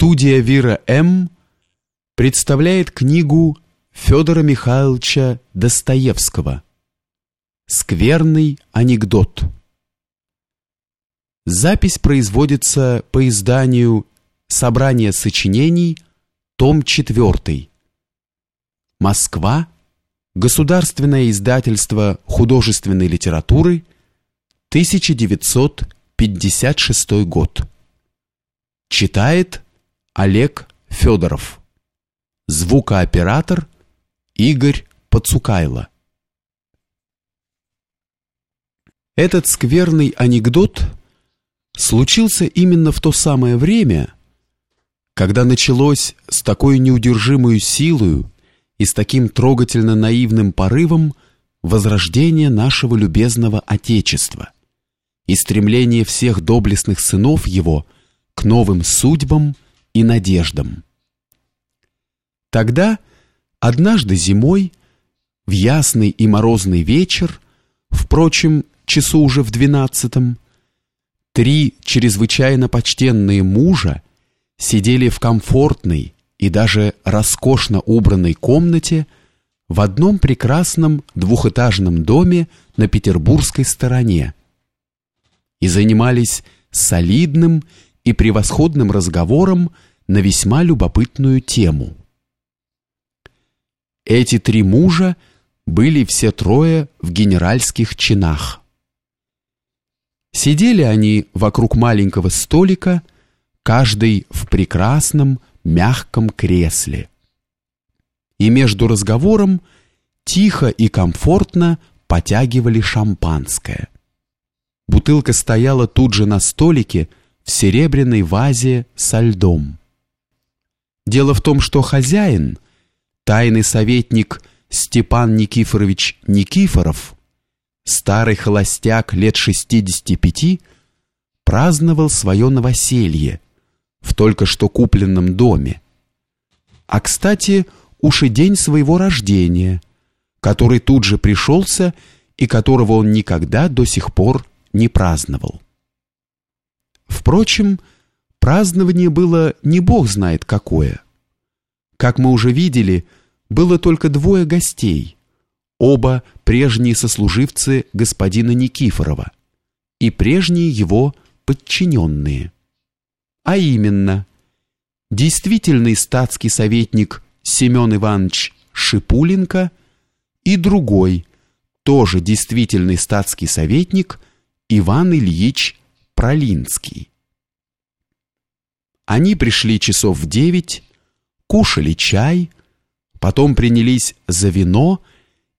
Студия Вира М. представляет книгу Федора Михайловича Достоевского «Скверный анекдот». Запись производится по изданию «Собрание сочинений», том 4. Москва, Государственное издательство художественной литературы, 1956 год. Читает Олег Федоров. Звукооператор Игорь Пацукайло. Этот скверный анекдот случился именно в то самое время, когда началось с такой неудержимой силою и с таким трогательно наивным порывом возрождение нашего любезного Отечества и стремление всех доблестных сынов его – к новым судьбам и надеждам. Тогда, однажды зимой, в ясный и морозный вечер, впрочем, часу уже в двенадцатом, три чрезвычайно почтенные мужа сидели в комфортной и даже роскошно убранной комнате в одном прекрасном двухэтажном доме на петербургской стороне и занимались солидным и превосходным разговором на весьма любопытную тему. Эти три мужа были все трое в генеральских чинах. Сидели они вокруг маленького столика, каждый в прекрасном мягком кресле. И между разговором тихо и комфортно потягивали шампанское. Бутылка стояла тут же на столике, в серебряной вазе со льдом. Дело в том, что хозяин, тайный советник Степан Никифорович Никифоров, старый холостяк лет 65, праздновал свое новоселье в только что купленном доме. А, кстати, уж и день своего рождения, который тут же пришелся и которого он никогда до сих пор не праздновал. Впрочем, празднование было не бог знает какое. Как мы уже видели, было только двое гостей, оба прежние сослуживцы господина Никифорова и прежние его подчиненные. А именно, действительный статский советник Семен Иванович Шипуленко и другой, тоже действительный статский советник Иван Ильич Пролинский. Они пришли часов в девять, кушали чай, потом принялись за вино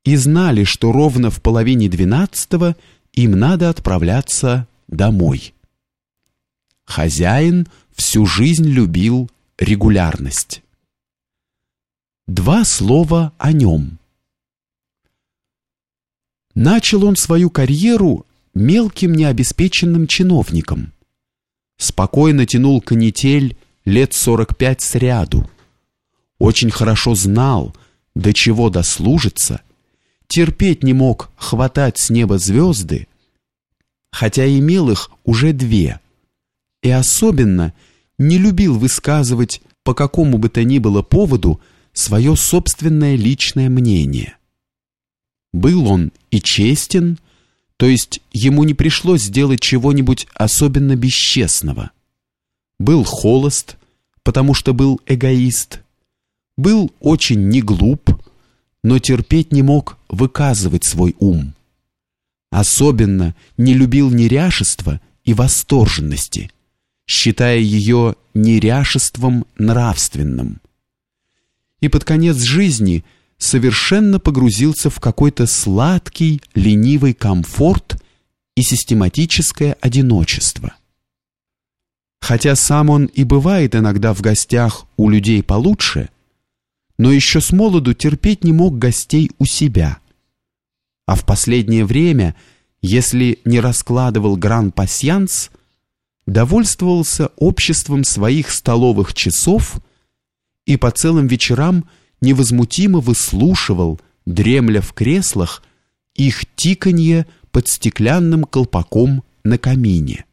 и знали, что ровно в половине двенадцатого им надо отправляться домой. Хозяин всю жизнь любил регулярность. Два слова о нем. Начал он свою карьеру мелким необеспеченным чиновником. Спокойно тянул канитель лет сорок пять сряду. Очень хорошо знал, до чего дослужится, терпеть не мог хватать с неба звезды, хотя имел их уже две, и особенно не любил высказывать по какому бы то ни было поводу свое собственное личное мнение. Был он и честен, то есть ему не пришлось сделать чего-нибудь особенно бесчестного. Был холост, потому что был эгоист. Был очень не глуп, но терпеть не мог выказывать свой ум. Особенно не любил неряшества и восторженности, считая ее неряшеством нравственным. И под конец жизни – совершенно погрузился в какой-то сладкий, ленивый комфорт и систематическое одиночество. Хотя сам он и бывает иногда в гостях у людей получше, но еще с молоду терпеть не мог гостей у себя. А в последнее время, если не раскладывал гран-пасьянс, довольствовался обществом своих столовых часов и по целым вечерам – невозмутимо выслушивал, дремля в креслах, их тиканье под стеклянным колпаком на камине.